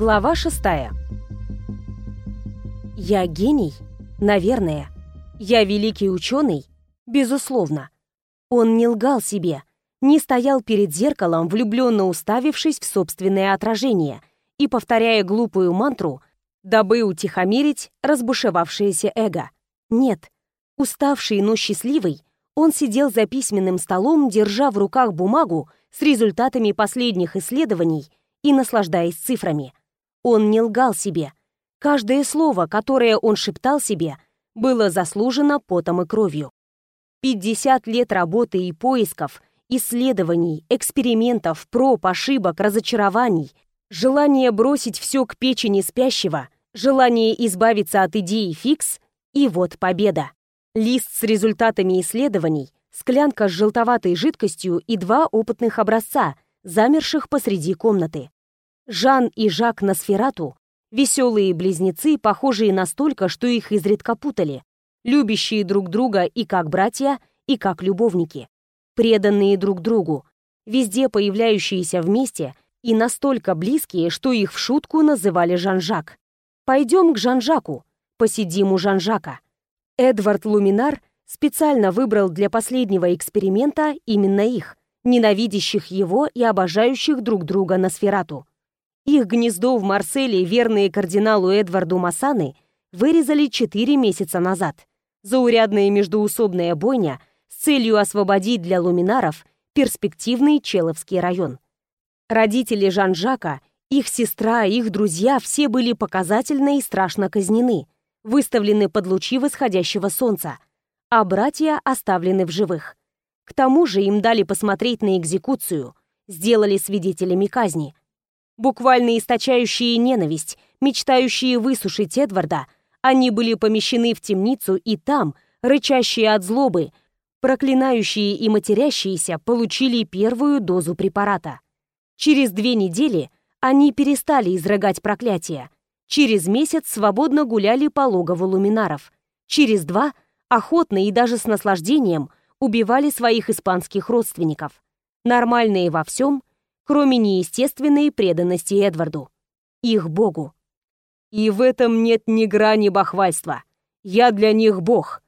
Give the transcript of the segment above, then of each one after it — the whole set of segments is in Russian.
Глава шестая. Я гений? Наверное. Я великий ученый? Безусловно. Он не лгал себе, не стоял перед зеркалом, влюбленно уставившись в собственное отражение и повторяя глупую мантру, дабы утихомирить разбушевавшееся эго. Нет. Уставший, но счастливый, он сидел за письменным столом, держа в руках бумагу с результатами последних исследований и наслаждаясь цифрами. Он не лгал себе. Каждое слово, которое он шептал себе, было заслужено потом и кровью. 50 лет работы и поисков, исследований, экспериментов, проб, ошибок, разочарований, желание бросить все к печени спящего, желание избавиться от идеи фикс, и вот победа. Лист с результатами исследований, склянка с желтоватой жидкостью и два опытных образца, замерших посреди комнаты. Жан и Жак Носферату, веселые близнецы, похожие настолько, что их изредка путали, любящие друг друга и как братья, и как любовники, преданные друг другу, везде появляющиеся вместе и настолько близкие, что их в шутку называли Жан-Жак. «Пойдем к Жан-Жаку, посидим у Жан-Жака». Эдвард Луминар специально выбрал для последнего эксперимента именно их, ненавидящих его и обожающих друг друга на сферату. Их гнездо в Марселе, верные кардиналу Эдварду Массаны, вырезали четыре месяца назад. Заурядная междуусобная бойня с целью освободить для луминаров перспективный Человский район. Родители Жан-Жака, их сестра, их друзья все были показательно и страшно казнены, выставлены под лучи восходящего солнца, а братья оставлены в живых. К тому же им дали посмотреть на экзекуцию, сделали свидетелями казни – буквально источающие ненависть, мечтающие высушить Эдварда, они были помещены в темницу и там, рычащие от злобы, проклинающие и матерящиеся, получили первую дозу препарата. Через две недели они перестали изрыгать проклятия. Через месяц свободно гуляли по логову луминаров. Через два охотно и даже с наслаждением убивали своих испанских родственников. Нормальные во всем, кроме неестественной преданности Эдварду, их богу. И в этом нет ни грани бахвальства. Я для них бог.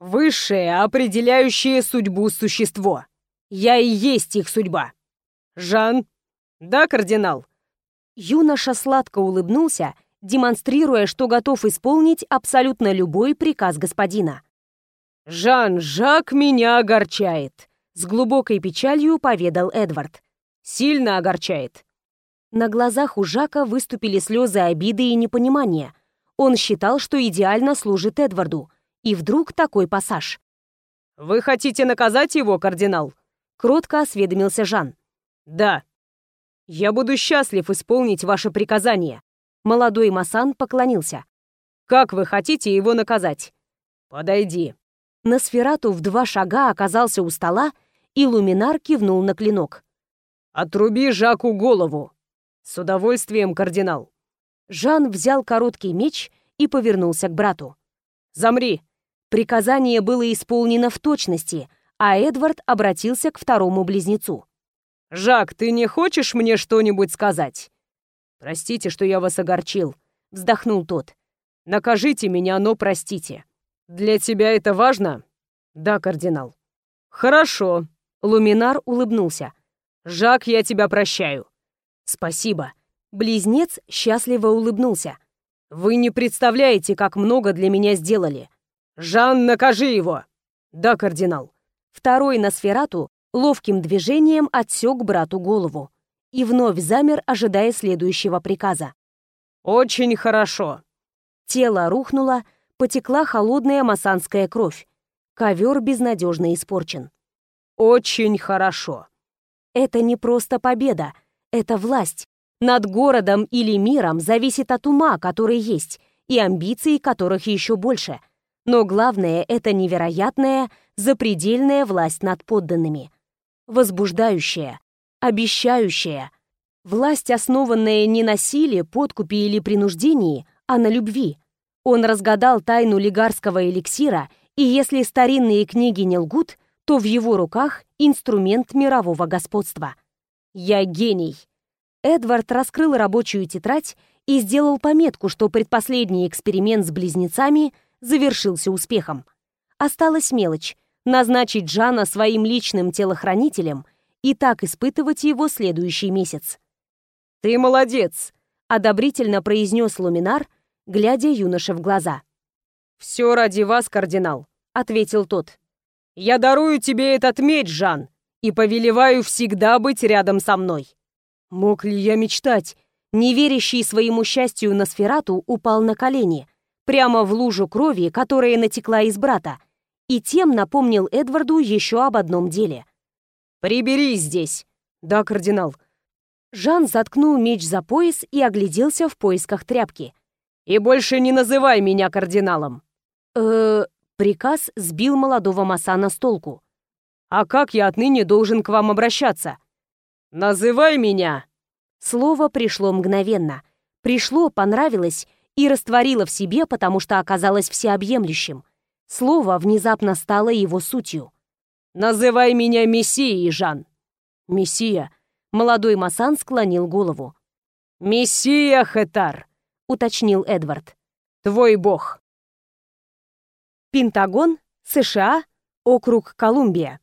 Высшее, определяющее судьбу существо. Я и есть их судьба. Жан? Да, кардинал? Юноша сладко улыбнулся, демонстрируя, что готов исполнить абсолютно любой приказ господина. «Жан-Жак меня огорчает», — с глубокой печалью поведал Эдвард. Сильно огорчает». На глазах у Жака выступили слезы обиды и непонимания. Он считал, что идеально служит Эдварду. И вдруг такой пассаж. «Вы хотите наказать его, кардинал?» Кротко осведомился Жан. «Да. Я буду счастлив исполнить ваше приказание». Молодой Масан поклонился. «Как вы хотите его наказать?» «Подойди». Носферату в два шага оказался у стола, и Луминар кивнул на клинок. «Отруби Жаку голову!» «С удовольствием, кардинал!» Жан взял короткий меч и повернулся к брату. «Замри!» Приказание было исполнено в точности, а Эдвард обратился к второму близнецу. «Жак, ты не хочешь мне что-нибудь сказать?» «Простите, что я вас огорчил», — вздохнул тот. «Накажите меня, но простите. Для тебя это важно?» «Да, кардинал». «Хорошо», — Луминар улыбнулся. Жак, я тебя прощаю». «Спасибо». Близнец счастливо улыбнулся. «Вы не представляете, как много для меня сделали. Жан, накажи его!» «Да, кардинал». Второй на сферату ловким движением отсек брату голову и вновь замер, ожидая следующего приказа. «Очень хорошо». Тело рухнуло, потекла холодная масанская кровь. Ковер безнадежно испорчен. «Очень хорошо». Это не просто победа, это власть. Над городом или миром зависит от ума, который есть, и амбиций, которых еще больше. Но главное — это невероятная, запредельная власть над подданными. Возбуждающая, обещающая. Власть, основанная не на силе, подкупе или принуждении, а на любви. Он разгадал тайну лигарского эликсира, и если старинные книги не лгут, то в его руках инструмент мирового господства. «Я гений!» Эдвард раскрыл рабочую тетрадь и сделал пометку, что предпоследний эксперимент с близнецами завершился успехом. Осталась мелочь — назначить Жана своим личным телохранителем и так испытывать его следующий месяц. «Ты молодец!» — одобрительно произнес Луминар, глядя юноше в глаза. «Все ради вас, кардинал», — ответил тот. «Я дарую тебе этот меч, Жан, и повелеваю всегда быть рядом со мной». Мог ли я мечтать? Неверящий своему счастью Носферату упал на колени, прямо в лужу крови, которая натекла из брата, и тем напомнил Эдварду еще об одном деле. «Прибери здесь!» «Да, кардинал». Жан заткнул меч за пояс и огляделся в поисках тряпки. «И больше не называй меня кардиналом!» э Приказ сбил молодого Масана с толку. «А как я отныне должен к вам обращаться?» «Называй меня Слово пришло мгновенно. Пришло, понравилось и растворило в себе, потому что оказалось всеобъемлющим. Слово внезапно стало его сутью. «Называй меня Мессией, Жан!» «Мессия!» Молодой Масан склонил голову. «Мессия Хетар!» — уточнил Эдвард. «Твой бог!» Пентагон, США, округ Колумбия.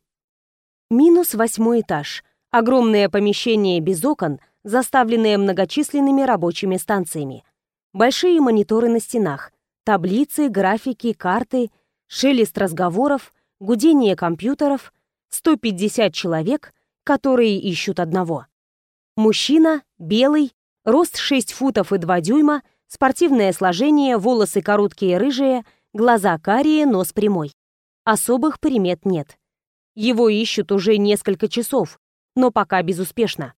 Минус восьмой этаж. Огромное помещение без окон — заставленные многочисленными рабочими станциями. Большие мониторы на стенах, таблицы, графики, карты, шелест разговоров, гудение компьютеров, 150 человек, которые ищут одного. Мужчина, белый, рост 6 футов и 2 дюйма, спортивное сложение, волосы короткие рыжие, глаза карие, нос прямой. Особых примет нет. Его ищут уже несколько часов, но пока безуспешно.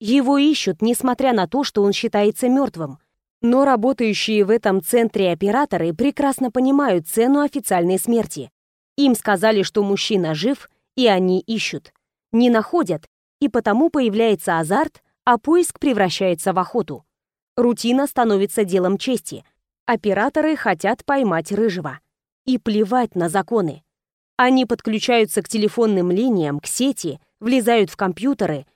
Его ищут, несмотря на то, что он считается мертвым. Но работающие в этом центре операторы прекрасно понимают цену официальной смерти. Им сказали, что мужчина жив, и они ищут. Не находят, и потому появляется азарт, а поиск превращается в охоту. Рутина становится делом чести. Операторы хотят поймать рыжего. И плевать на законы. Они подключаются к телефонным линиям, к сети, влезают в компьютеры,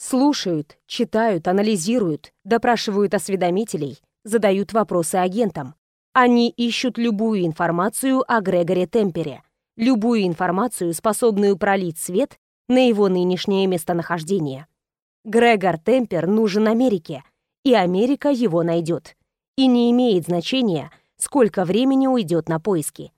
Слушают, читают, анализируют, допрашивают осведомителей, задают вопросы агентам. Они ищут любую информацию о Грегоре Темпере, любую информацию, способную пролить свет на его нынешнее местонахождение. Грегор Темпер нужен Америке, и Америка его найдет. И не имеет значения, сколько времени уйдет на поиски.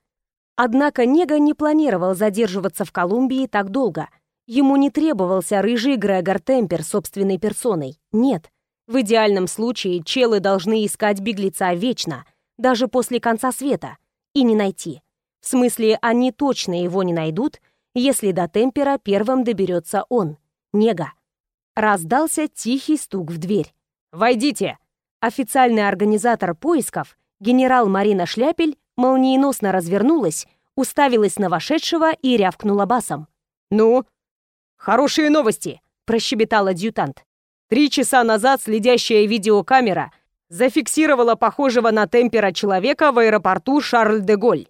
Однако Нега не планировал задерживаться в Колумбии так долго – Ему не требовался рыжий Грегор Темпер собственной персоной. Нет. В идеальном случае челы должны искать беглеца вечно, даже после конца света, и не найти. В смысле, они точно его не найдут, если до Темпера первым доберется он, Нега. Раздался тихий стук в дверь. «Войдите!» Официальный организатор поисков, генерал Марина Шляпель, молниеносно развернулась, уставилась на вошедшего и рявкнула басом. «Ну, «Хорошие новости!» – прощебетал адъютант. «Три часа назад следящая видеокамера зафиксировала похожего на темпера человека в аэропорту Шарль-де-Голь.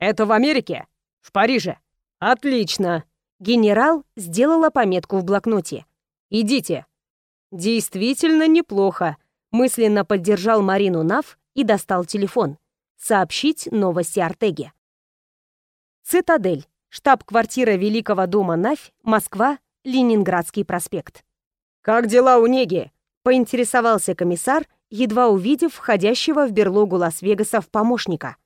Это в Америке? В Париже? Отлично!» Генерал сделала пометку в блокноте. «Идите». «Действительно неплохо», — мысленно поддержал Марину Нав и достал телефон. Сообщить новости Артеге. Цитадель штаб-квартира Великого дома Навь, Москва, Ленинградский проспект. «Как дела у Неги?» — поинтересовался комиссар, едва увидев входящего в берлогу Лас-Вегаса в помощника.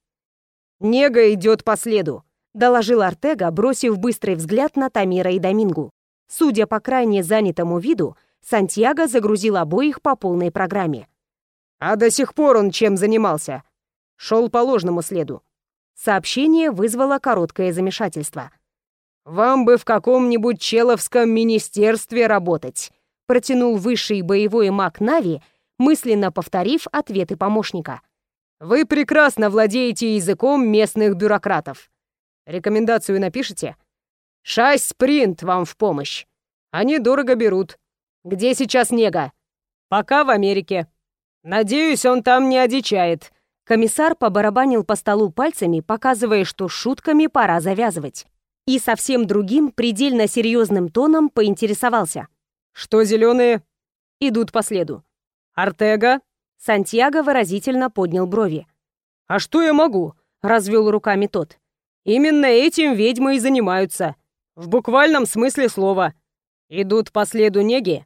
«Нега идет по следу», — доложил Артега, бросив быстрый взгляд на Тамира и Домингу. Судя по крайне занятому виду, Сантьяго загрузил обоих по полной программе. «А до сих пор он чем занимался?» «Шел по ложному следу. Сообщение вызвало короткое замешательство. «Вам бы в каком-нибудь человском министерстве работать», протянул высший боевой маг Нави, мысленно повторив ответы помощника. «Вы прекрасно владеете языком местных бюрократов. Рекомендацию напишите? Шась-спринт вам в помощь. Они дорого берут. Где сейчас Нега? Пока в Америке. Надеюсь, он там не одичает. Комиссар побарабанил по столу пальцами, показывая, что шутками пора завязывать. И совсем другим, предельно серьезным тоном поинтересовался. «Что зеленые?» «Идут по следу». «Артега?» Сантьяго выразительно поднял брови. «А что я могу?» — развел руками тот. «Именно этим ведьмы и занимаются. В буквальном смысле слова. Идут по следу неги?»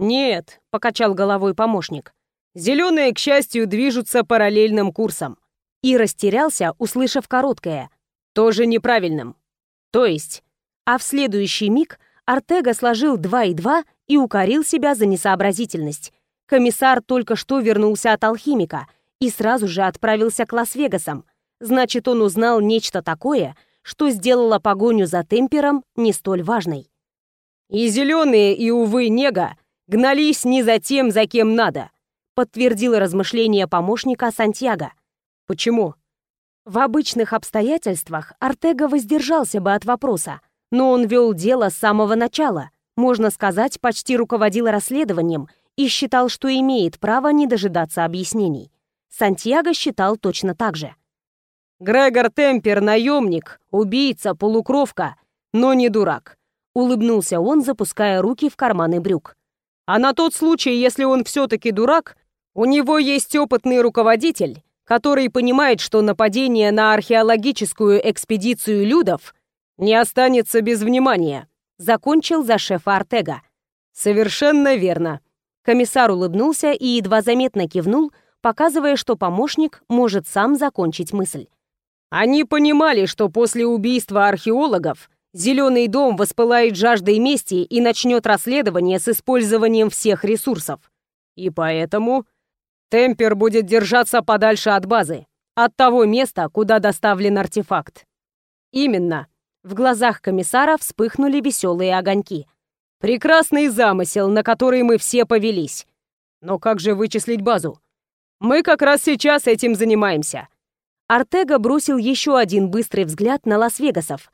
«Нет», — покачал головой помощник. «Зеленые, к счастью, движутся параллельным курсом». И растерялся, услышав короткое. «Тоже неправильным». «То есть?» А в следующий миг Артега сложил два и два и укорил себя за несообразительность. Комиссар только что вернулся от алхимика и сразу же отправился к Лас-Вегасам. Значит, он узнал нечто такое, что сделало погоню за темпером не столь важной. «И зеленые, и, увы, нега гнались не за тем, за кем надо», подтвердил размышление помощника Сантьяго. «Почему?» В обычных обстоятельствах Артега воздержался бы от вопроса, но он вел дело с самого начала, можно сказать, почти руководил расследованием и считал, что имеет право не дожидаться объяснений. Сантьяго считал точно так же. «Грегор Темпер — наемник, убийца, полукровка, но не дурак», — улыбнулся он, запуская руки в карманы брюк. «А на тот случай, если он все-таки дурак, у него есть опытный руководитель, который понимает, что нападение на археологическую экспедицию Людов не останется без внимания», — закончил за шефа Артега. «Совершенно верно», Комиссар улыбнулся и едва заметно кивнул, показывая, что помощник может сам закончить мысль. Они понимали, что после убийства археологов Зеленый дом воспылает жаждой мести и начнет расследование с использованием всех ресурсов. И поэтому Темпер будет держаться подальше от базы, от того места, куда доставлен артефакт. Именно. В глазах комиссара вспыхнули веселые огоньки – Прекрасный замысел, на который мы все повелись. Но как же вычислить базу? Мы как раз сейчас этим занимаемся. Артега бросил еще один быстрый взгляд на Лас-Вегасов.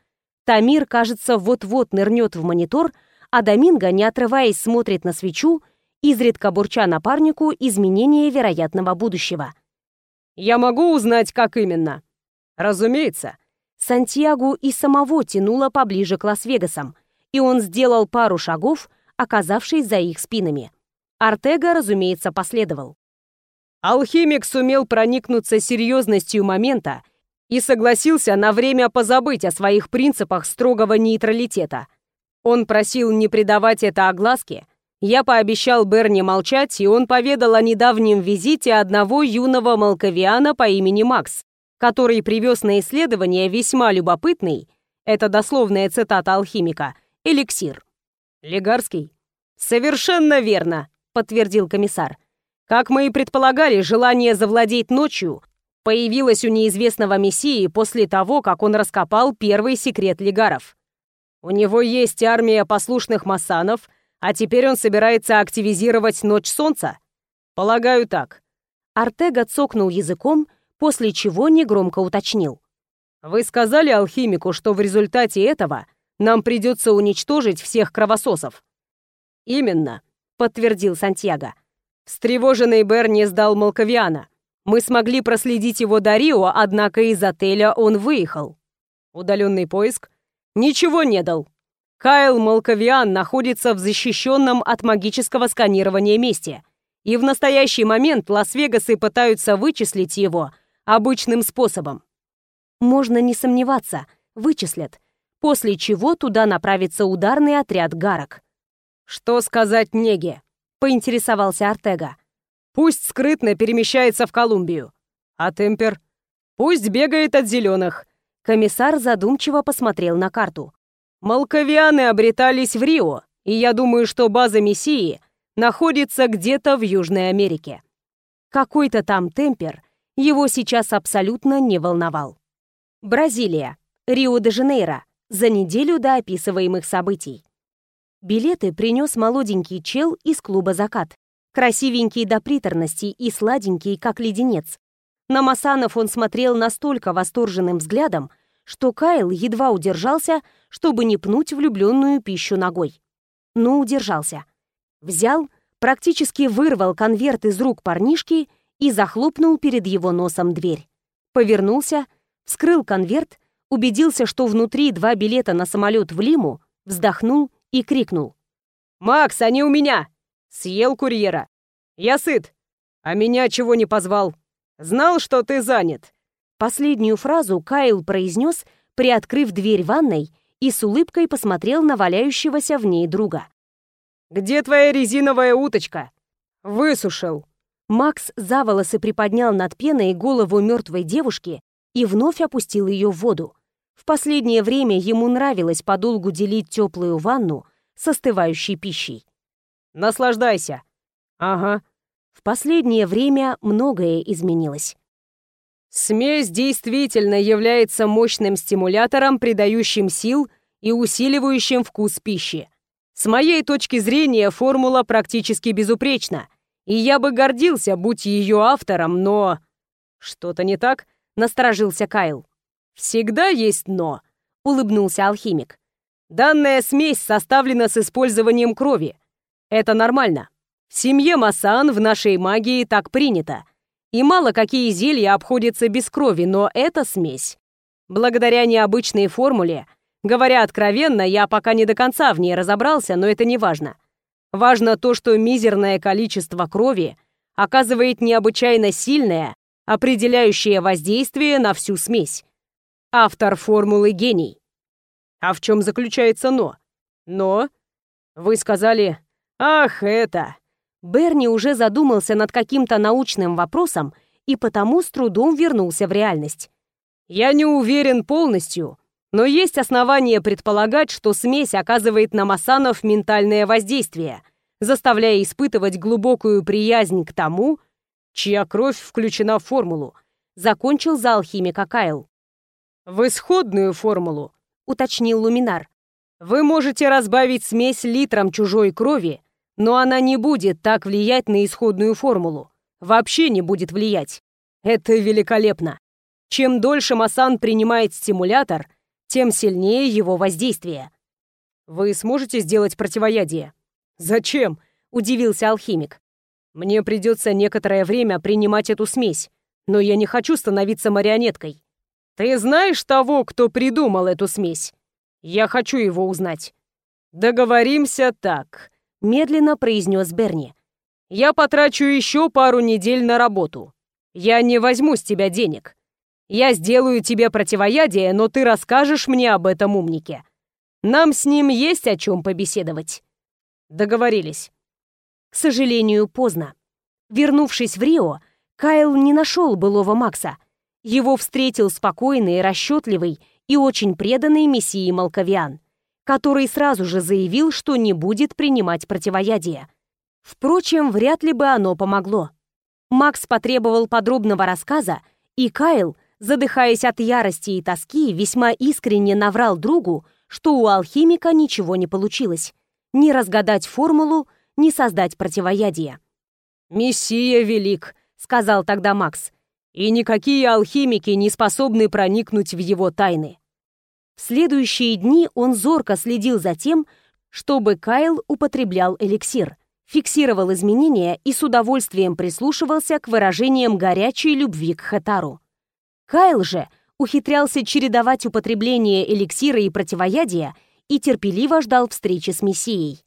Тамир, кажется, вот-вот нырнет в монитор, а Доминго, не отрываясь, смотрит на свечу, изредка бурча напарнику изменения вероятного будущего. «Я могу узнать, как именно?» «Разумеется». Сантьягу и самого тянуло поближе к Лас-Вегасам — и он сделал пару шагов, оказавшись за их спинами. Артега, разумеется, последовал. Алхимик сумел проникнуться серьезностью момента и согласился на время позабыть о своих принципах строгого нейтралитета. Он просил не придавать это огласке. Я пообещал Берни молчать, и он поведал о недавнем визите одного юного малковиана по имени Макс, который привез на исследование весьма любопытный, это дословная цитата алхимика, эликсир. Легарский? Совершенно верно, подтвердил комиссар. Как мы и предполагали, желание завладеть ночью появилось у неизвестного мессии после того, как он раскопал первый секрет легаров. У него есть армия послушных массанов, а теперь он собирается активизировать Ночь Солнца? Полагаю, так. Артега цокнул языком, после чего негромко уточнил. Вы сказали алхимику, что в результате этого нам придется уничтожить всех кровососов». «Именно», — подтвердил Сантьяго. Встревоженный Берни сдал Малковиана. Мы смогли проследить его до Рио, однако из отеля он выехал. Удаленный поиск ничего не дал. Кайл Малковиан находится в защищенном от магического сканирования месте. И в настоящий момент Лас-Вегасы пытаются вычислить его обычным способом. Можно не сомневаться, вычислят после чего туда направится ударный отряд гарок. «Что сказать Неге?» — поинтересовался Артега. «Пусть скрытно перемещается в Колумбию. А Темпер? Пусть бегает от зеленых». Комиссар задумчиво посмотрел на карту. «Малковианы обретались в Рио, и я думаю, что база Мессии находится где-то в Южной Америке». Какой-то там Темпер его сейчас абсолютно не волновал. Бразилия. Рио-де-Жанейро за неделю до описываемых событий. Билеты принес молоденький чел из клуба «Закат». Красивенький до приторности и сладенький, как леденец. На Масанов он смотрел настолько восторженным взглядом, что Кайл едва удержался, чтобы не пнуть влюбленную пищу ногой. Но удержался. Взял, практически вырвал конверт из рук парнишки и захлопнул перед его носом дверь. Повернулся, вскрыл конверт убедился, что внутри два билета на самолет в Лиму, вздохнул и крикнул. «Макс, они у меня! Съел курьера! Я сыт! «А меня чего не позвал? Знал, что ты занят». Последнюю фразу Кайл произнес, приоткрыв дверь ванной и с улыбкой посмотрел на валяющегося в ней друга. «Где твоя резиновая уточка?» «Высушил». Макс за волосы приподнял над пеной голову мертвой девушки и вновь опустил ее в воду. В последнее время ему нравилось подолгу делить теплую ванну с остывающей пищей. «Наслаждайся!» «Ага». В последнее время многое изменилось. Смесь действительно является мощным стимулятором, придающим сил и усиливающим вкус пищи. С моей точки зрения, формула практически безупречна, и я бы гордился, будь ее автором, но... Что-то не так? Насторожился Кайл. Всегда есть «но», улыбнулся алхимик. Данная смесь составлена с использованием крови. Это нормально. В семье Масан в нашей магии так принято. И мало какие зелья обходятся без крови, но эта смесь. Благодаря необычной формуле, говоря откровенно, я пока не до конца в ней разобрался, но это не важно. Важно то, что мизерное количество крови оказывает необычайно сильное, определяющее воздействие на всю смесь. Автор формулы гений. А в чем заключается «но»? «Но»? Вы сказали «Ах, это...» Берни уже задумался над каким-то научным вопросом и потому с трудом вернулся в реальность. «Я не уверен полностью, но есть основания предполагать, что смесь оказывает на Масанов ментальное воздействие, заставляя испытывать глубокую приязнь к тому, чья кровь включена в формулу», закончил за алхимика Кайл. «В исходную формулу», — уточнил Луминар. «Вы можете разбавить смесь литром чужой крови, но она не будет так влиять на исходную формулу. Вообще не будет влиять. Это великолепно. Чем дольше Масан принимает стимулятор, тем сильнее его воздействие. Вы сможете сделать противоядие? Зачем? Удивился алхимик. Мне придется некоторое время принимать эту смесь, но я не хочу становиться марионеткой. Ты знаешь того, кто придумал эту смесь? Я хочу его узнать. Договоримся так медленно произнес Берни. «Я потрачу еще пару недель на работу. Я не возьму с тебя денег. Я сделаю тебе противоядие, но ты расскажешь мне об этом умнике. Нам с ним есть о чем побеседовать». Договорились. К сожалению, поздно. Вернувшись в Рио, Кайл не нашел былого Макса. Его встретил спокойный, расчетливый и очень преданный мессии Малковиан который сразу же заявил, что не будет принимать противоядие. Впрочем, вряд ли бы оно помогло. Макс потребовал подробного рассказа, и Кайл, задыхаясь от ярости и тоски, весьма искренне наврал другу, что у алхимика ничего не получилось. Ни разгадать формулу, ни создать противоядие. «Мессия велик», — сказал тогда Макс, «и никакие алхимики не способны проникнуть в его тайны». В следующие дни он зорко следил за тем, чтобы Кайл употреблял эликсир, фиксировал изменения и с удовольствием прислушивался к выражениям горячей любви к Хатару. Кайл же ухитрялся чередовать употребление эликсира и противоядия и терпеливо ждал встречи с Мессией.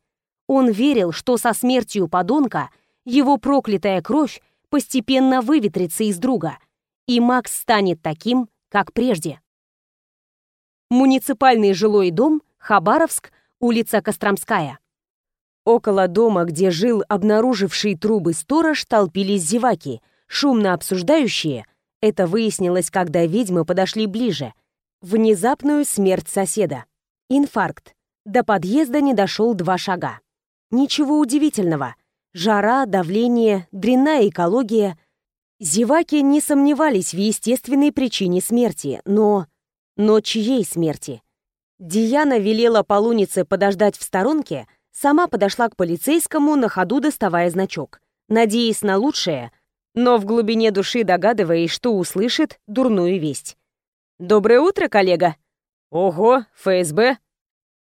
Он верил, что со смертью подонка его проклятая кровь постепенно выветрится из друга, и Макс станет таким, как прежде. Муниципальный жилой дом, Хабаровск, улица Костромская. Около дома, где жил обнаруживший трубы сторож, толпились зеваки, шумно обсуждающие, это выяснилось, когда ведьмы подошли ближе, внезапную смерть соседа. Инфаркт. До подъезда не дошел два шага. Ничего удивительного. Жара, давление, дрянная экология. Зеваки не сомневались в естественной причине смерти, но но чьей смерти? Диана велела полунице подождать в сторонке, сама подошла к полицейскому, на ходу доставая значок, надеясь на лучшее, но в глубине души догадываясь, что услышит дурную весть. «Доброе утро, коллега!» «Ого, ФСБ!»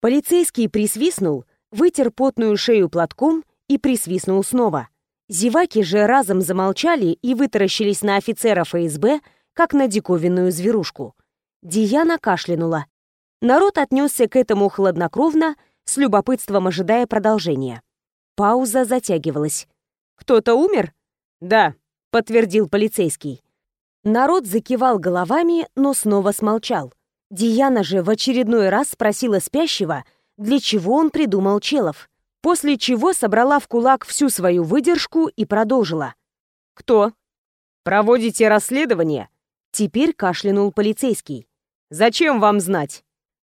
Полицейский присвистнул, вытер потную шею платком и присвистнул снова. Зеваки же разом замолчали и вытаращились на офицера ФСБ, как на диковинную зверушку. Диана кашлянула. Народ отнесся к этому хладнокровно, с любопытством ожидая продолжения. Пауза затягивалась. «Кто-то умер?» «Да», — подтвердил полицейский. Народ закивал головами, но снова смолчал. Диана же в очередной раз спросила спящего, для чего он придумал челов, после чего собрала в кулак всю свою выдержку и продолжила. «Кто?» «Проводите расследование?» Теперь кашлянул полицейский. «Зачем вам знать?»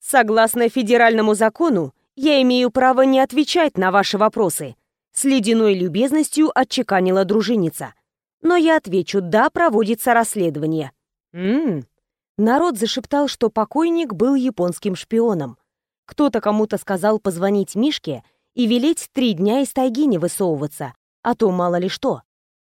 «Согласно федеральному закону, я имею право не отвечать на ваши вопросы», с ледяной любезностью отчеканила дружинница. «Но я отвечу, да, проводится расследование». «М-м-м», Народ зашептал, что покойник был японским шпионом. Кто-то кому-то сказал позвонить Мишке и велеть три дня из тайги не высовываться, а то мало ли что.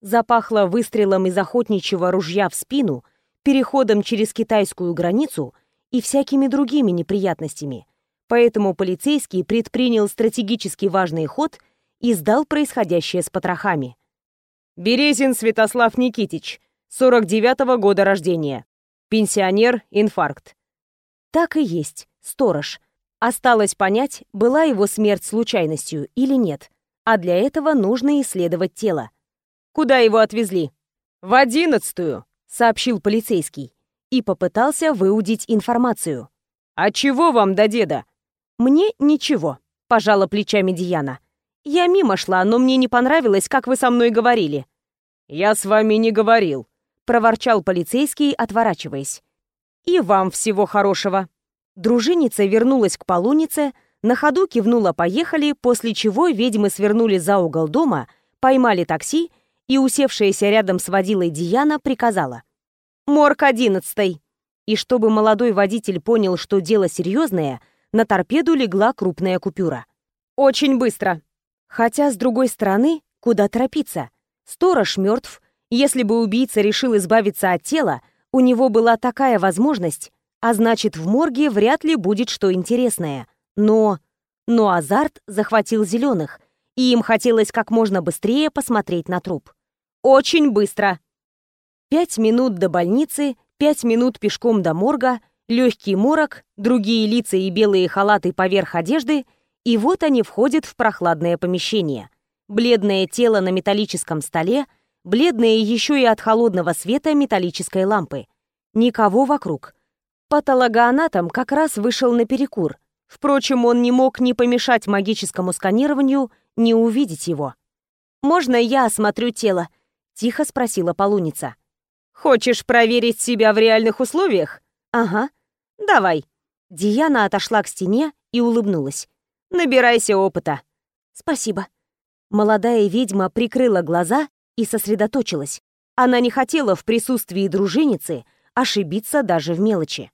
Запахло выстрелом из охотничьего ружья в спину, переходом через китайскую границу и всякими другими неприятностями. Поэтому полицейский предпринял стратегически важный ход и сдал происходящее с потрохами. «Березин Святослав Никитич, 49-го года рождения. Пенсионер, инфаркт. Так и есть, сторож. Осталось понять, была его смерть случайностью или нет. А для этого нужно исследовать тело. Куда его отвезли? В одиннадцатую, сообщил полицейский и попытался выудить информацию. А чего вам до деда? Мне ничего, пожала плечами Диана. Я мимо шла, но мне не понравилось, как вы со мной говорили. Я с вами не говорил, проворчал полицейский, отворачиваясь. «И вам всего хорошего!» Дружинница вернулась к полунице, на ходу кивнула «поехали», после чего ведьмы свернули за угол дома, поймали такси, и усевшаяся рядом с водилой Диана приказала. «Морг одиннадцатой!» И чтобы молодой водитель понял, что дело серьезное, на торпеду легла крупная купюра. «Очень быстро!» Хотя, с другой стороны, куда торопиться? Сторож мертв, если бы убийца решил избавиться от тела, у него была такая возможность, а значит, в морге вряд ли будет что интересное. Но... Но азарт захватил зеленых, и им хотелось как можно быстрее посмотреть на труп. Очень быстро. Пять минут до больницы, пять минут пешком до морга, легкий морок, другие лица и белые халаты поверх одежды, и вот они входят в прохладное помещение. Бледное тело на металлическом столе, бледные еще и от холодного света металлической лампы. Никого вокруг. Патологоанатом как раз вышел на перекур. Впрочем, он не мог ни помешать магическому сканированию, ни увидеть его. «Можно я осмотрю тело?» — тихо спросила полуница. «Хочешь проверить себя в реальных условиях?» «Ага. Давай». Диана отошла к стене и улыбнулась. «Набирайся опыта». «Спасибо». Молодая ведьма прикрыла глаза и сосредоточилась. Она не хотела в присутствии дружинницы ошибиться даже в мелочи.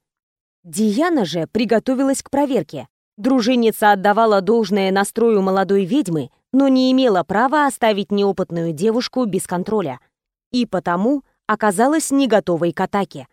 Диана же приготовилась к проверке. Дружинница отдавала должное настрою молодой ведьмы, но не имела права оставить неопытную девушку без контроля. И потому оказалась не готовой к атаке.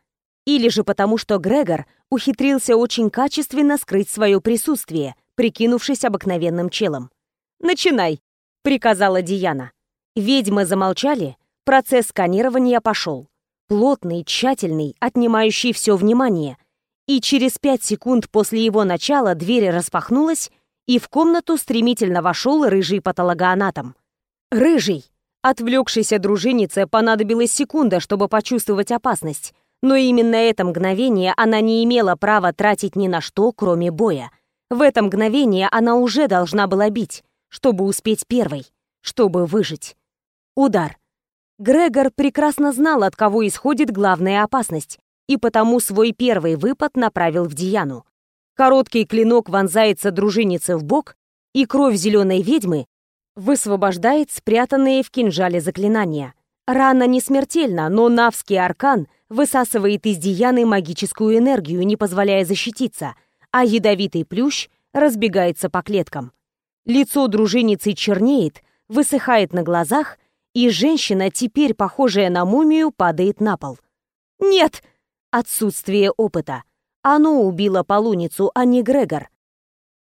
Или же потому, что Грегор ухитрился очень качественно скрыть свое присутствие, прикинувшись обыкновенным челом. «Начинай», — приказала Диана. Ведьмы замолчали, процесс сканирования пошел. Плотный, тщательный, отнимающий все внимание. И через пять секунд после его начала дверь распахнулась, и в комнату стремительно вошел рыжий патологоанатом. Рыжий! Отвлекшейся дружиннице понадобилась секунда, чтобы почувствовать опасность, но именно это мгновение она не имела права тратить ни на что, кроме боя. В это мгновение она уже должна была бить, чтобы успеть первой, чтобы выжить. Удар. Грегор прекрасно знал, от кого исходит главная опасность, и потому свой первый выпад направил в Диану. Короткий клинок вонзается дружинице в бок, и кровь зеленой ведьмы высвобождает спрятанные в кинжале заклинания. Рана не смертельна, но навский аркан высасывает из Дианы магическую энергию, не позволяя защититься, а ядовитый плющ разбегается по клеткам. Лицо дружиницы чернеет, высыхает на глазах, и женщина, теперь похожая на мумию, падает на пол. «Нет!» Отсутствие опыта. Оно убило полуницу, а не Грегор.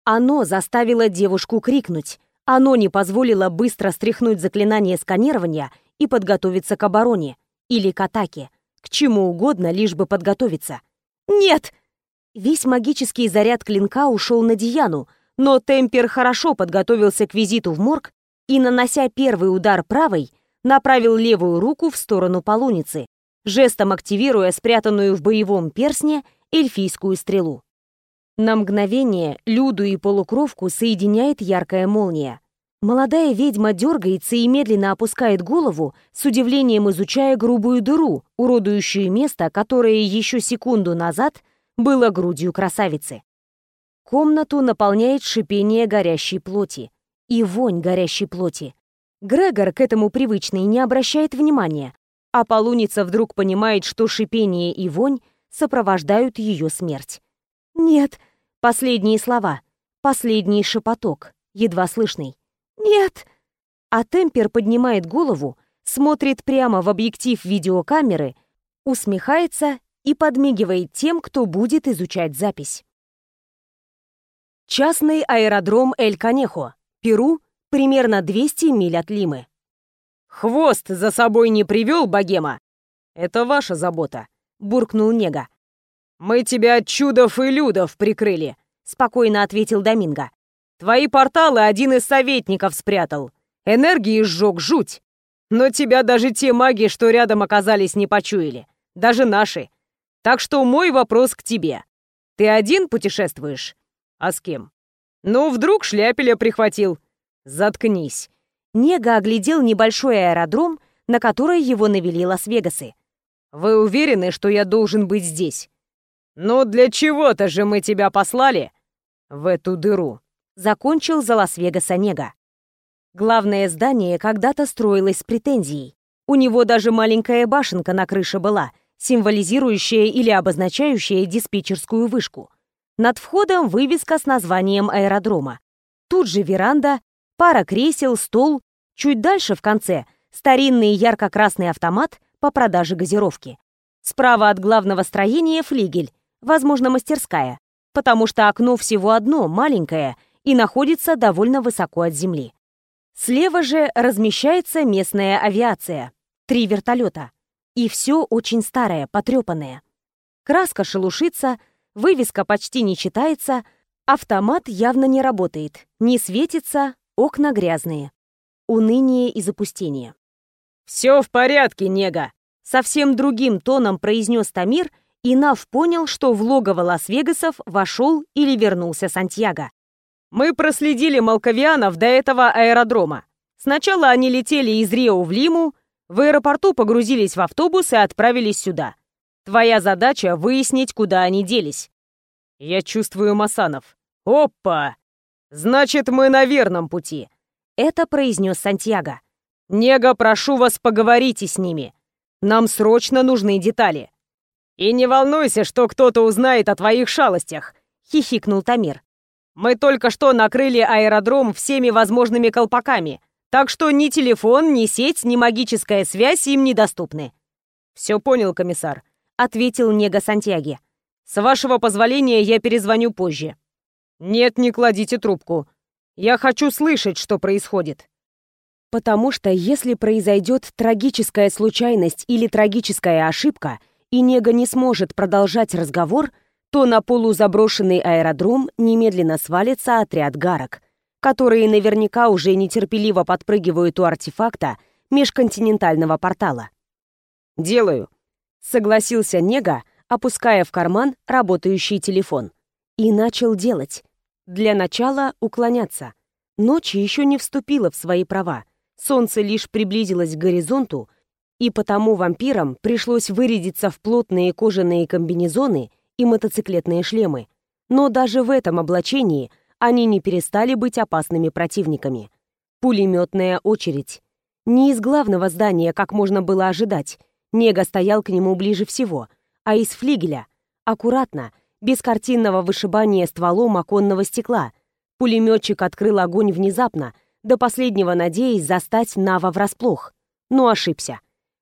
Оно заставило девушку крикнуть. Оно не позволило быстро стряхнуть заклинание сканирования и подготовиться к обороне. Или к атаке. К чему угодно, лишь бы подготовиться. «Нет!» Весь магический заряд клинка ушел на Диану, но Темпер хорошо подготовился к визиту в морг и, нанося первый удар правой, направил левую руку в сторону полуницы, жестом активируя спрятанную в боевом персне эльфийскую стрелу. На мгновение Люду и полукровку соединяет яркая молния. Молодая ведьма дергается и медленно опускает голову, с удивлением изучая грубую дыру, уродующую место, которое еще секунду назад было грудью красавицы. Комнату наполняет шипение горящей плоти и вонь горящей плоти. Грегор к этому привычный не обращает внимания, а полуница вдруг понимает, что шипение и вонь сопровождают ее смерть. «Нет!» — последние слова, последний шепоток, едва слышный. «Нет!» А Темпер поднимает голову, смотрит прямо в объектив видеокамеры, усмехается и подмигивает тем, кто будет изучать запись. Частный аэродром Эль-Канехо, Перу, примерно 200 миль от Лимы. «Хвост за собой не привел, богема? Это ваша забота», — буркнул Нега. «Мы тебя от чудов и людов прикрыли», — спокойно ответил Доминго. «Твои порталы один из советников спрятал. Энергии сжег жуть. Но тебя даже те маги, что рядом оказались, не почуяли. Даже наши. Так что мой вопрос к тебе. Ты один путешествуешь? А с кем? Ну, вдруг шляпеля прихватил. Заткнись. Нега оглядел небольшой аэродром, на который его навели Лас-Вегасы. «Вы уверены, что я должен быть здесь? Ну, для чего-то же мы тебя послали в эту дыру?» Закончил за Лас-Вегаса Нега. Главное здание когда-то строилось с претензией. У него даже маленькая башенка на крыше была, символизирующая или обозначающая диспетчерскую вышку. Над входом вывеска с названием аэродрома. Тут же веранда, пара кресел, стол Чуть дальше, в конце, старинный ярко-красный автомат по продаже газировки. Справа от главного строения флигель, возможно, мастерская, потому что окно всего одно, маленькое, и находится довольно высоко от земли. Слева же размещается местная авиация. Три вертолета. И все очень старое, потрепанное. Краска шелушится, вывеска почти не читается, автомат явно не работает, не светится, окна грязные уныние и запустение. «Все в порядке, нега!» Совсем другим тоном произнес Тамир, и Нав понял, что в логово Лас-Вегасов вошел или вернулся Сантьяго. «Мы проследили Малковианов до этого аэродрома. Сначала они летели из Рио в Лиму, в аэропорту погрузились в автобус и отправились сюда. Твоя задача — выяснить, куда они делись. Я чувствую Масанов. Опа! Значит, мы на верном пути. Это произнес Сантьяго. «Нега, прошу вас, поговорите с ними. Нам срочно нужны детали». «И не волнуйся, что кто-то узнает о твоих шалостях», — хихикнул Тамир. «Мы только что накрыли аэродром всеми возможными колпаками, так что ни телефон, ни сеть, ни магическая связь им недоступны». «Все понял, комиссар», — ответил Нега Сантьяги. «С вашего позволения я перезвоню позже». «Нет, не кладите трубку. Я хочу слышать, что происходит. Потому что если произойдет трагическая случайность или трагическая ошибка, и Нега не сможет продолжать разговор, то на полузаброшенный аэродром немедленно свалится отряд гарок, которые наверняка уже нетерпеливо подпрыгивают у артефакта межконтинентального портала. «Делаю», — согласился Нега, опуская в карман работающий телефон. И начал делать. Для начала уклоняться. Ночь еще не вступила в свои права. Солнце лишь приблизилось к горизонту, и потому вампирам пришлось вырядиться в плотные кожаные комбинезоны и мотоциклетные шлемы. Но даже в этом облачении они не перестали быть опасными противниками. Пулеметная очередь. Не из главного здания, как можно было ожидать. Нега стоял к нему ближе всего, а из флигеля. Аккуратно — без картинного вышибания стволом оконного стекла. Пулеметчик открыл огонь внезапно, до последнего надеясь застать Нава врасплох. Но ошибся.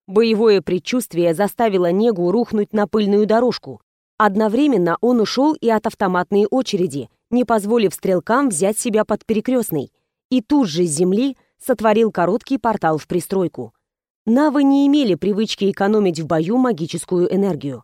Боевое предчувствие заставило Негу рухнуть на пыльную дорожку. Одновременно он ушел и от автоматной очереди, не позволив стрелкам взять себя под перекрестный. И тут же с земли сотворил короткий портал в пристройку. Навы не имели привычки экономить в бою магическую энергию.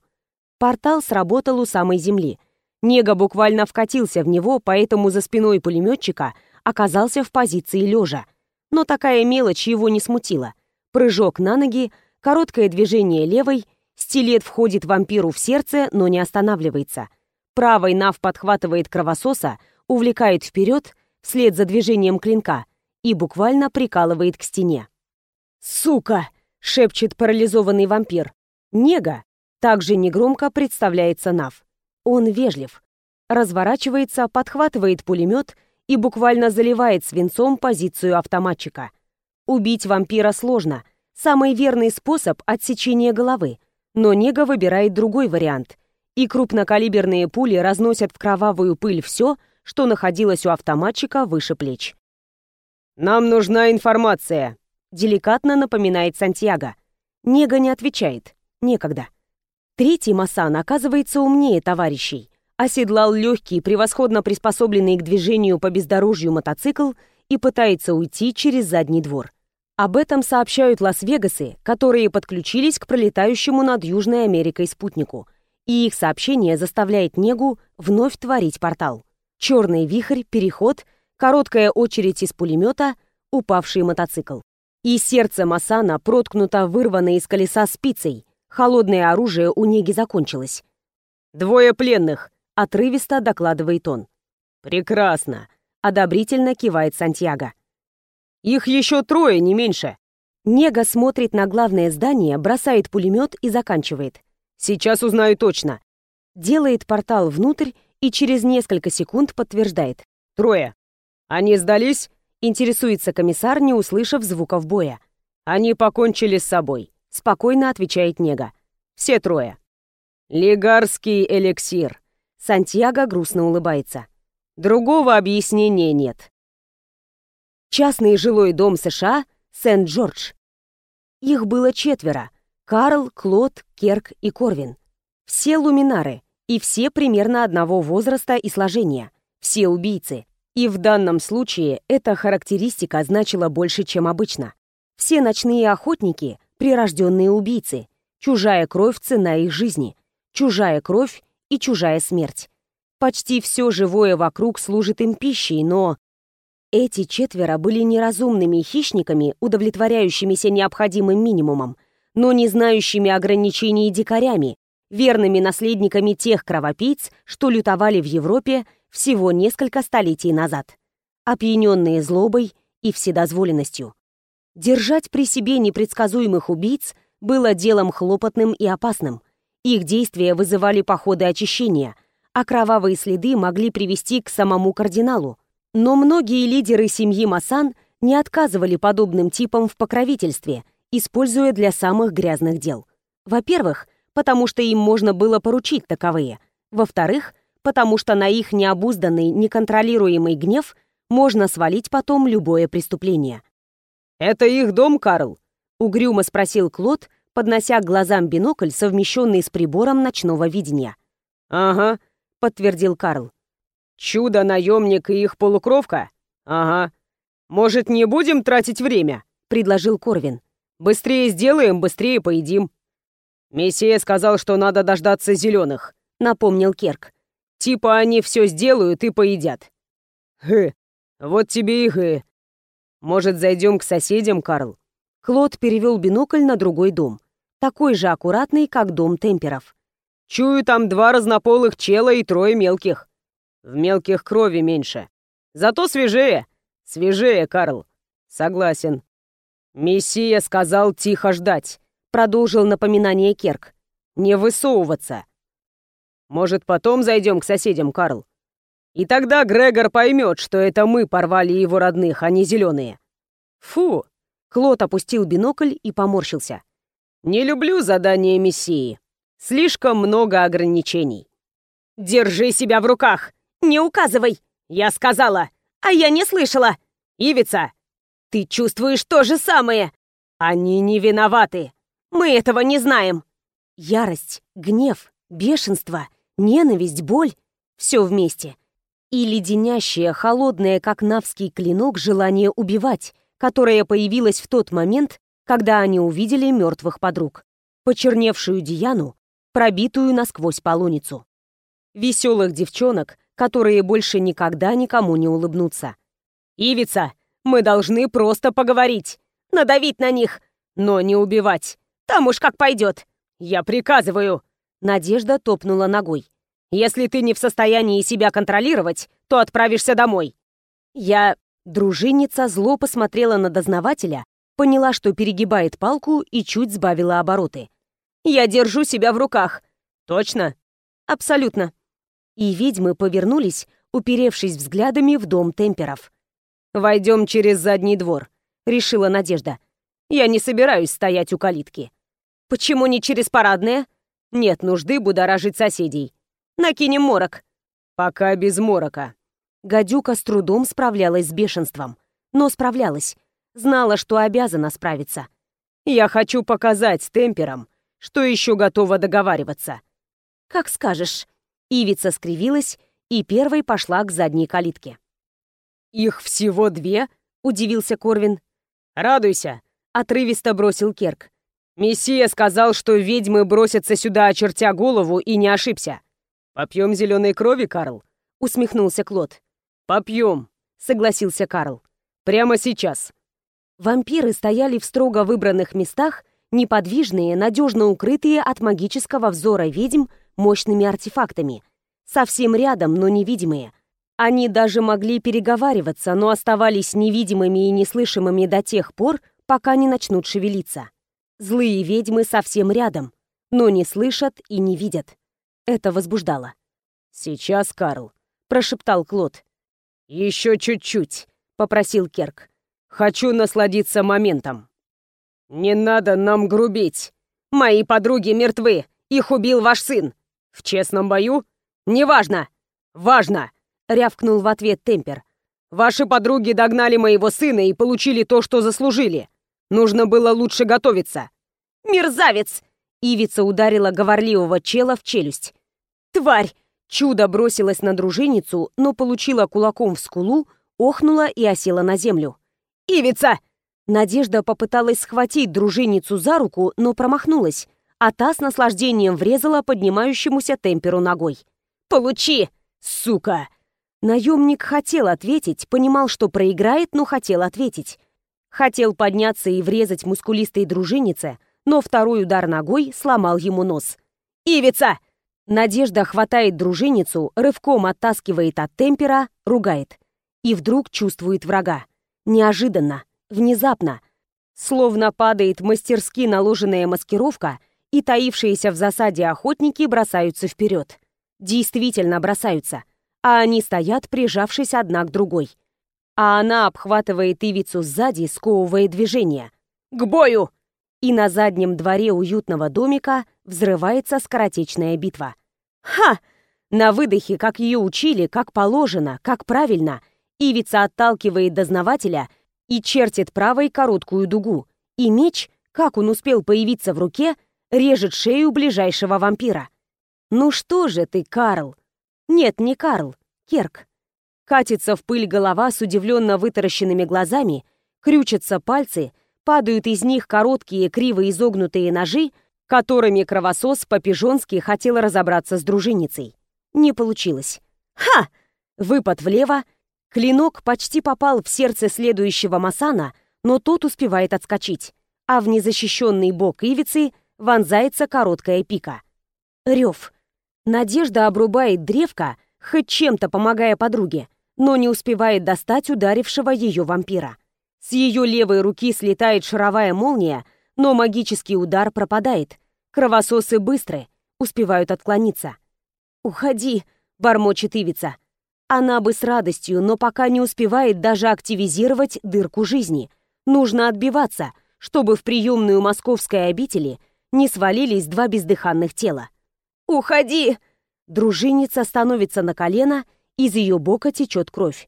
Портал сработал у самой земли. Нега буквально вкатился в него, поэтому за спиной пулеметчика оказался в позиции лежа. Но такая мелочь его не смутила. Прыжок на ноги, короткое движение левой, стилет входит вампиру в сердце, но не останавливается. Правой Нав подхватывает кровососа, увлекает вперед, вслед за движением клинка, и буквально прикалывает к стене. «Сука!» — шепчет парализованный вампир. «Нега!» — также негромко представляется Нав. Он вежлив. Разворачивается, подхватывает пулемет и буквально заливает свинцом позицию автоматчика. Убить вампира сложно. Самый верный способ — отсечение головы. Но Нега выбирает другой вариант. И крупнокалиберные пули разносят в кровавую пыль все, что находилось у автоматчика выше плеч. «Нам нужна информация», — деликатно напоминает Сантьяго. Нега не отвечает. Некогда. Третий Масан оказывается умнее товарищей. Оседлал легкий, превосходно приспособленный к движению по бездорожью мотоцикл и пытается уйти через задний двор. Об этом сообщают Лас-Вегасы, которые подключились к пролетающему над Южной Америкой спутнику. И их сообщение заставляет Негу вновь творить портал. Черный вихрь, переход, короткая очередь из пулемета, упавший мотоцикл. И сердце Масана проткнуто вырванное из колеса спицей. Холодное оружие у Неги закончилось. «Двое пленных», — отрывисто докладывает он. «Прекрасно», — одобрительно кивает Сантьяго. «Их еще трое, не меньше». Нега смотрит на главное здание, бросает пулемет и заканчивает. «Сейчас узнаю точно». Делает портал внутрь и через несколько секунд подтверждает. «Трое. Они сдались?» Интересуется комиссар, не услышав звуков боя. «Они покончили с собой», — спокойно отвечает Нега. «Все трое». «Лигарский эликсир». Сантьяго грустно улыбается. «Другого объяснения нет». Частный жилой дом США Сент-Джордж. Их было четверо. Карл, Клод, Керк и Корвин. Все луминары, и все примерно одного возраста и сложения. Все убийцы. И в данном случае эта характеристика значила больше, чем обычно. Все ночные охотники — прирожденные убийцы. Чужая кровь — цена их жизни. Чужая кровь и чужая смерть. Почти все живое вокруг служит им пищей, но... Эти четверо были неразумными хищниками, удовлетворяющимися необходимым минимумом, но не знающими ограничений дикарями, верными наследниками тех кровопийц, что лютовали в Европе всего несколько столетий назад, опьяненные злобой и вседозволенностью. Держать при себе непредсказуемых убийц было делом хлопотным и опасным. Их действия вызывали походы очищения, а кровавые следы могли привести к самому кардиналу. Но многие лидеры семьи Масан не отказывали подобным типам в покровительстве, используя для самых грязных дел. Во-первых, потому что им можно было поручить таковые. Во-вторых, потому что на их необузданный, неконтролируемый гнев можно свалить потом любое преступление. «Это их дом, Карл?» — угрюмо спросил Клод, поднося к глазам бинокль, совмещенный с прибором ночного видения. «Ага», — подтвердил Карл. «Чудо-наемник и их полукровка? Ага. Может, не будем тратить время?» — предложил Корвин. «Быстрее сделаем, быстрее поедим». «Мессия сказал, что надо дождаться зеленых», — напомнил Керк. «Типа они все сделают и поедят». «Хы, вот тебе и хы. Может, зайдем к соседям, Карл?» Клод перевел бинокль на другой дом, такой же аккуратный, как дом Темперов. «Чую там два разнополых чела и трое мелких. В мелких крови меньше. Зато свежее. Свежее, Карл. Согласен. Мессия сказал тихо ждать. Продолжил напоминание Керк. «Не высовываться. Может, потом зайдем к соседям, Карл? И тогда Грегор поймет, что это мы порвали его родных, а не зеленые. Фу!» Клод опустил бинокль и поморщился. «Не люблю задания Мессии. Слишком много ограничений». «Держи себя в руках! Не указывай! Я сказала, а я не слышала! Ивица, ты чувствуешь то же самое! Они не виноваты! Мы этого не знаем. Ярость, гнев, бешенство, ненависть, боль — все вместе. И леденящее, холодное, как навский клинок, желание убивать, которое появилось в тот момент, когда они увидели мертвых подруг. Почерневшую Диану, пробитую насквозь полуницу. Веселых девчонок, которые больше никогда никому не улыбнутся. «Ивица, мы должны просто поговорить, надавить на них, Но не убивать. Там уж как пойдет. Я приказываю. Надежда топнула ногой. Если ты не в состоянии себя контролировать, то отправишься домой. Я... Дружинница зло посмотрела на дознавателя, поняла, что перегибает палку и чуть сбавила обороты. Я держу себя в руках. Точно? Абсолютно. И ведьмы повернулись, уперевшись взглядами в дом темперов. «Войдем через задний двор», — решила Надежда. «Я не собираюсь стоять у калитки». «Почему не через парадное?» «Нет нужды будоражить соседей. Накинем морок». «Пока без морока». Гадюка с трудом справлялась с бешенством. Но справлялась. Знала, что обязана справиться. «Я хочу показать темперам, что еще готова договариваться». «Как скажешь». Ивица скривилась и первой пошла к задней калитке. «Их всего две?» — удивился Корвин. «Радуйся!» — отрывисто бросил Керк. «Мессия сказал, что ведьмы бросятся сюда, очертя голову, и не ошибся. Попьем зеленой крови, Карл?» — усмехнулся Клод. «Попьем», — согласился Карл. «Прямо сейчас». Вампиры стояли в строго выбранных местах, неподвижные, надежно укрытые от магического взора ведьм мощными артефактами. Совсем рядом, но невидимые. Они даже могли переговариваться, но оставались невидимыми и неслышимыми до тех пор, пока не начнут шевелиться. Злые ведьмы совсем рядом, но не слышат и не видят. Это возбуждало. «Сейчас, Карл», — прошептал Клод. «Еще чуть-чуть», — попросил Керк. «Хочу насладиться моментом». «Не надо нам грубить. Мои подруги мертвы. Их убил ваш сын. В честном бою? Неважно. Важно рявкнул в ответ Темпер. «Ваши подруги догнали моего сына и получили то, что заслужили. Нужно было лучше готовиться». «Мерзавец!» Ивица ударила говорливого чела в челюсть. «Тварь!» Чудо бросилась на дружинницу, но получила кулаком в скулу, охнула и осела на землю. «Ивица!» Надежда попыталась схватить дружинницу за руку, но промахнулась, а та с наслаждением врезала поднимающемуся темперу ногой. «Получи, сука!» Наемник хотел ответить, понимал, что проиграет, но хотел ответить. Хотел подняться и врезать мускулистой дружиннице, но второй удар ногой сломал ему нос. «Ивица!» Надежда хватает дружинницу, рывком оттаскивает от темпера, ругает. И вдруг чувствует врага. Неожиданно, внезапно. Словно падает мастерски наложенная маскировка, и таившиеся в засаде охотники бросаются вперед. Действительно бросаются а они стоят, прижавшись одна к другой. А она обхватывает ивицу сзади, сковывая движение. «К бою!» И на заднем дворе уютного домика взрывается скоротечная битва. «Ха!» На выдохе, как ее учили, как положено, как правильно, ивица отталкивает дознавателя и чертит правой короткую дугу. И меч, как он успел появиться в руке, режет шею ближайшего вампира. «Ну что же ты, Карл?» Нет, не Карл, Керк. Катится в пыль голова с удивленно вытаращенными глазами, крючатся пальцы, падают из них короткие криво изогнутые ножи, которыми кровосос по-пижонски хотел разобраться с дружинницей. Не получилось. Ха! Выпад влево, клинок почти попал в сердце следующего Масана, но тот успевает отскочить, а в незащищенный бок ивицы вонзается короткая пика. Рев. Надежда обрубает древко, хоть чем-то помогая подруге, но не успевает достать ударившего ее вампира. С ее левой руки слетает шаровая молния, но магический удар пропадает. Кровососы быстры, успевают отклониться. «Уходи», — бормочет Ивица. Она бы с радостью, но пока не успевает даже активизировать дырку жизни. Нужно отбиваться, чтобы в приемную московской обители не свалились два бездыханных тела. «Уходи!» Дружинница становится на колено, из ее бока течет кровь.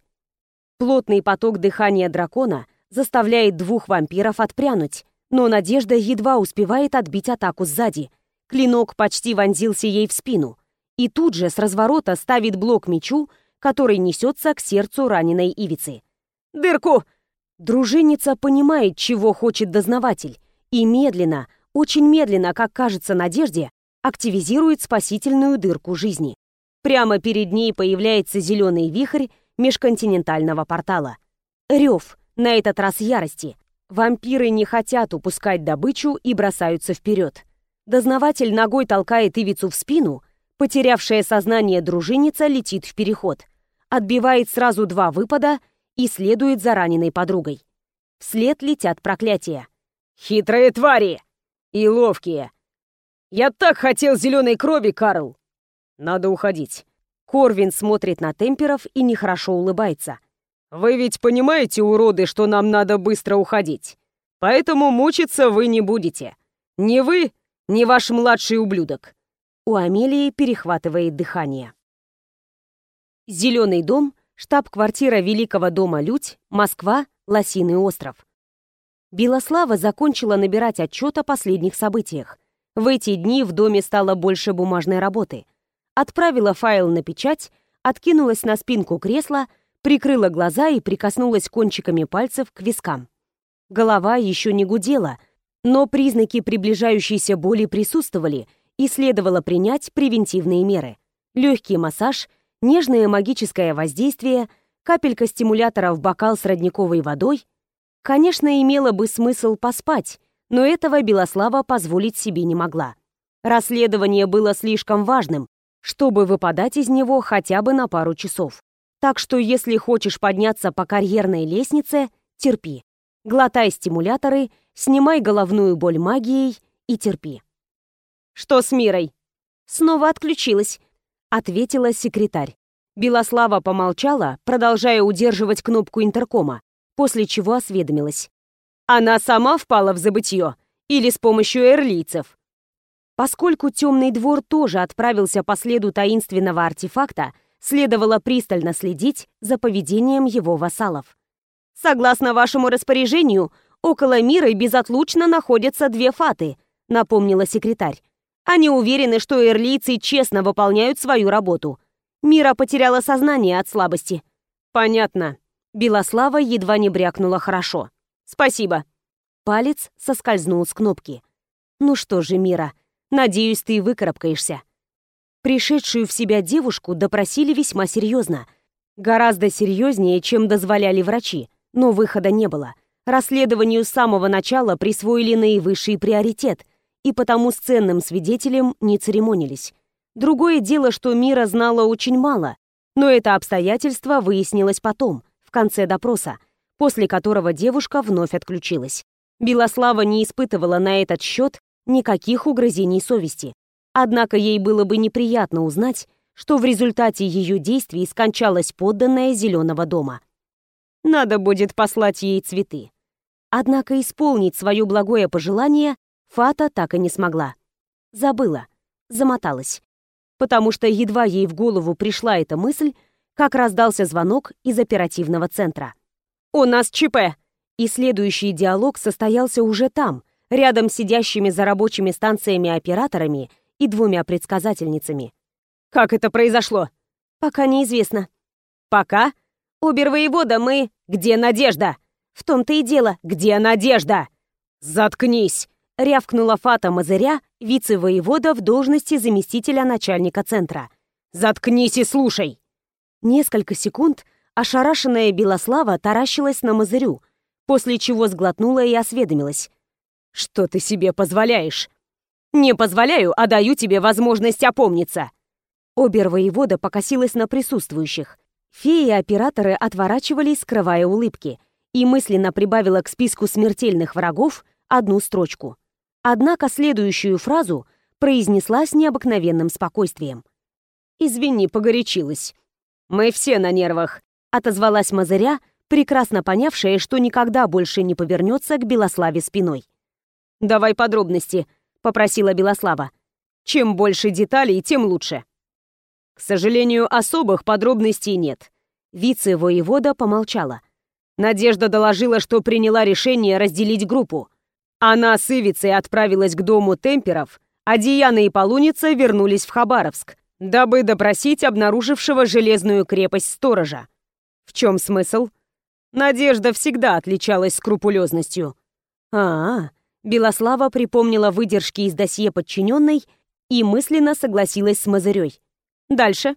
Плотный поток дыхания дракона заставляет двух вампиров отпрянуть, но Надежда едва успевает отбить атаку сзади. Клинок почти вонзился ей в спину. И тут же с разворота ставит блок мечу, который несется к сердцу раненой ивицы. «Дырку!» Дружинница понимает, чего хочет дознаватель, и медленно, очень медленно, как кажется Надежде, активизирует спасительную дырку жизни. Прямо перед ней появляется зеленый вихрь межконтинентального портала. Рев, на этот раз ярости. Вампиры не хотят упускать добычу и бросаются вперед. Дознаватель ногой толкает Ивицу в спину, потерявшая сознание дружинница летит в переход, отбивает сразу два выпада и следует за раненой подругой. Вслед летят проклятия. «Хитрые твари! И ловкие! Я так хотел зеленой крови, Карл! Надо уходить!» Корвин смотрит на темперов и нехорошо улыбается. «Вы ведь понимаете, уроды, что нам надо быстро уходить? Поэтому мучиться вы не будете. Ни вы, ни ваш младший ублюдок». У Амелии перехватывает дыхание. Зеленый дом, штаб-квартира Великого дома Людь, Москва, Лосиный остров. Белослава закончила набирать отчет о последних событиях. В эти дни в доме стало больше бумажной работы. Отправила файл на печать, откинулась на спинку кресла, прикрыла глаза и прикоснулась кончиками пальцев к вискам. Голова еще не гудела, но признаки приближающейся боли присутствовали, и следовало принять превентивные меры. Легкий массаж, нежное магическое воздействие, капелька стимулятора в бокал с родниковой водой. Конечно, имело бы смысл поспать, но этого Белослава позволить себе не могла. Расследование было слишком важным, чтобы выпадать из него хотя бы на пару часов. Так что если хочешь подняться по карьерной лестнице, терпи. Глотай стимуляторы, снимай головную боль магией и терпи. «Что с Мирой?» «Снова отключилась», — ответила секретарь. Белослава помолчала, продолжая удерживать кнопку интеркома, после чего осведомилась. «Она сама впала в забытье? Или с помощью эрлийцев?» Поскольку темный двор тоже отправился по следу таинственного артефакта, следовало пристально следить за поведением его вассалов. «Согласно вашему распоряжению, около мира безотлучно находятся две фаты», напомнила секретарь. «Они уверены, что эрлийцы честно выполняют свою работу. Мира потеряла сознание от слабости». «Понятно». Белослава едва не брякнула хорошо. «Спасибо». Палец соскользнул с кнопки. «Ну что же, Мира, надеюсь, ты выкарабкаешься». Пришедшую в себя девушку допросили весьма серьезно. Гораздо серьезнее, чем дозволяли врачи но выхода не было. Расследованию с самого начала присвоили наивысший приоритет, и потому с ценным свидетелем не церемонились. Другое дело, что Мира знала очень мало, но это обстоятельство выяснилось потом, в конце допроса, после которого девушка вновь отключилась. Белослава не испытывала на этот счет никаких угрызений совести. Однако ей было бы неприятно узнать, что в результате ее действий скончалась подданная Зеленого дома. Надо будет послать ей цветы. Однако исполнить свое благое пожелание Фата так и не смогла. Забыла, замоталась. Потому что едва ей в голову пришла эта мысль, как раздался звонок из оперативного центра. «У нас ЧП!» И следующий диалог состоялся уже там, рядом с сидящими за рабочими станциями операторами и двумя предсказательницами. «Как это произошло?» «Пока неизвестно». «Пока?» «Убер-воевода, мы...» «Где Надежда?» «В том-то и дело. Где Надежда?» «Заткнись!» — рявкнула Фата Мазыря, вице-воевода в должности заместителя начальника центра. «Заткнись и слушай!» Несколько секунд ошарашенная Белослава таращилась на Мазырю, после чего сглотнула и осведомилась. «Что ты себе позволяешь?» «Не позволяю, а даю тебе возможность опомниться!» Обер-воевода покосилась на присутствующих, Феи и операторы отворачивались, скрывая улыбки, и мысленно прибавила к списку смертельных врагов одну строчку. Однако следующую фразу произнесла с необыкновенным спокойствием. «Извини, погорячилась. Мы все на нервах», — отозвалась Мазыря, прекрасно понявшая, что никогда больше не повернется к Белославе спиной. «Давай подробности», — попросила Белослава. «Чем больше деталей, тем лучше». К сожалению, особых подробностей нет. Вице-воевода помолчала. Надежда доложила, что приняла решение разделить группу. Она с Ивицей отправилась к дому темперов, а Диана и Полуница вернулись в Хабаровск, дабы допросить обнаружившего железную крепость сторожа. В чем смысл? Надежда всегда отличалась скрупулезностью. А-а, Белослава припомнила выдержки из досье подчиненной и мысленно согласилась с Мазырей. Дальше.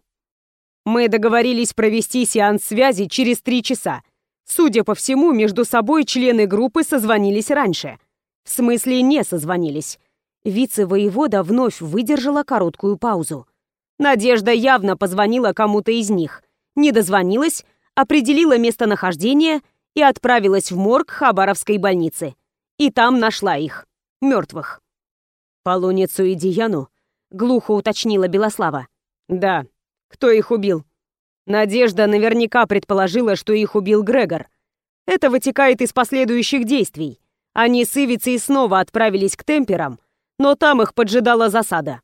Мы договорились провести сеанс связи через три часа. Судя по всему, между собой члены группы созвонились раньше. В смысле, не созвонились. Вице-воевода вновь выдержала короткую паузу. Надежда явно позвонила кому-то из них. Не дозвонилась, определила местонахождение и отправилась в морг Хабаровской больницы. И там нашла их, мертвых. «Полуницу и Дияну?» — глухо уточнила Белослава. «Да. Кто их убил?» Надежда наверняка предположила, что их убил Грегор. Это вытекает из последующих действий. Они с Ивицей снова отправились к темперам, но там их поджидала засада.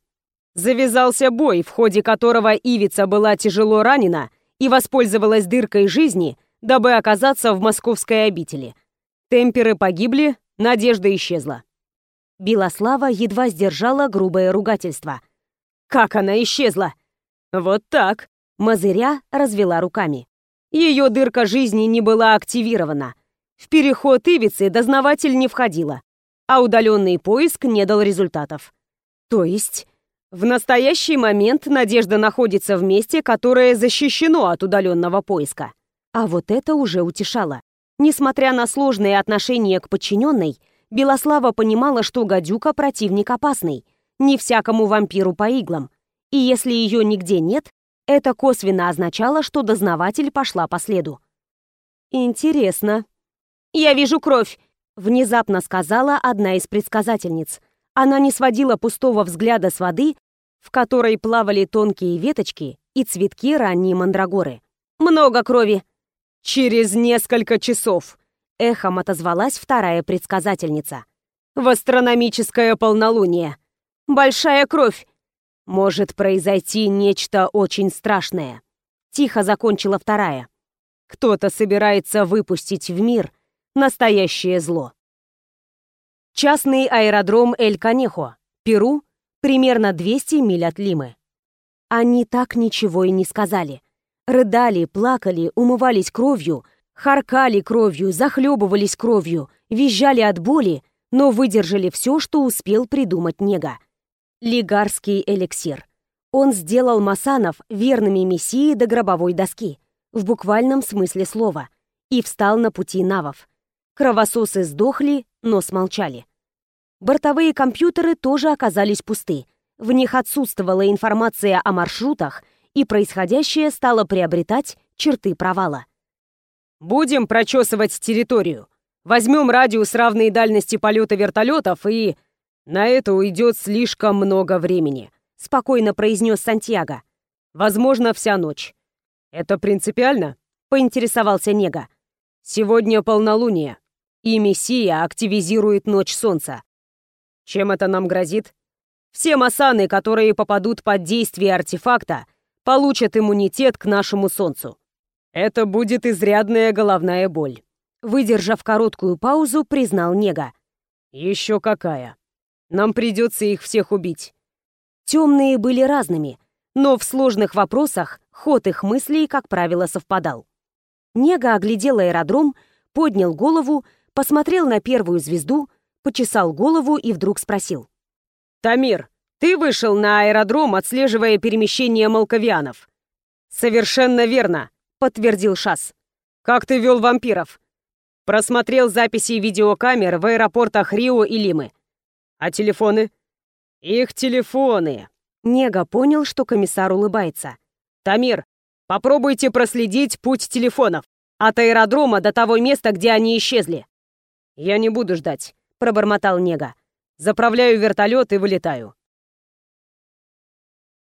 Завязался бой, в ходе которого Ивица была тяжело ранена и воспользовалась дыркой жизни, дабы оказаться в московской обители. Темперы погибли, надежда исчезла. Белослава едва сдержала грубое ругательство. «Как она исчезла?» «Вот так», Мазыря развела руками. Ее дырка жизни не была активирована. В переход Ивицы дознаватель не входила, а удаленный поиск не дал результатов. То есть... В настоящий момент Надежда находится в месте, которое защищено от удаленного поиска. А вот это уже утешало. Несмотря на сложные отношения к подчиненной, Белослава понимала, что гадюка противник опасный, не всякому вампиру по иглам. И если ее нигде нет, это косвенно означало, что дознаватель пошла по следу. «Интересно». «Я вижу кровь», — внезапно сказала одна из предсказательниц. Она не сводила пустого взгляда с воды, в которой плавали тонкие веточки и цветки ранней мандрагоры. «Много крови!» «Через несколько часов!» — эхом отозвалась вторая предсказательница. «В астрономическое полнолуние! Большая кровь! может произойти нечто очень страшное. Тихо закончила вторая. Кто-то собирается выпустить в мир настоящее зло. Частный аэродром Эль-Канехо, Перу, примерно 200 миль от Лимы. Они так ничего и не сказали. Рыдали, плакали, умывались кровью, харкали кровью, захлебывались кровью, визжали от боли, но выдержали все, что успел придумать Нега — Лигарский эликсир. Он сделал Масанов верными мессией до гробовой доски, в буквальном смысле слова, и встал на пути навов. Кровососы сдохли, но смолчали. Бортовые компьютеры тоже оказались пусты. В них отсутствовала информация о маршрутах, и происходящее стало приобретать черты провала. «Будем прочесывать территорию. Возьмем радиус равной дальности полета вертолетов и...» «На это уйдет слишком много времени», — спокойно произнес Сантьяго. «Возможно, вся ночь». «Это принципиально?» — поинтересовался Нега. «Сегодня полнолуние, и Мессия активизирует Ночь Солнца. Чем это нам грозит? Все масаны, которые попадут под действие артефакта, получат иммунитет к нашему Солнцу. Это будет изрядная головная боль». Выдержав короткую паузу, признал Нега. «Еще какая!» Нам придется их всех убить. Темные были разными, но в сложных вопросах ход их мыслей, как правило, совпадал. Нега оглядел аэродром, поднял голову, посмотрел на первую звезду, почесал голову и вдруг спросил. «Тамир, ты вышел на аэродром, отслеживая перемещение молковианов?» «Совершенно верно», — подтвердил Шас. «Как ты вел вампиров?» «Просмотрел записи видеокамер в аэропортах Рио и Лимы. А телефоны? Их телефоны. Нега понял, что комиссар улыбается. Тамир, попробуйте проследить путь телефонов от аэродрома до того места, где они исчезли. Я не буду ждать, пробормотал Нега. Заправляю вертолет и вылетаю.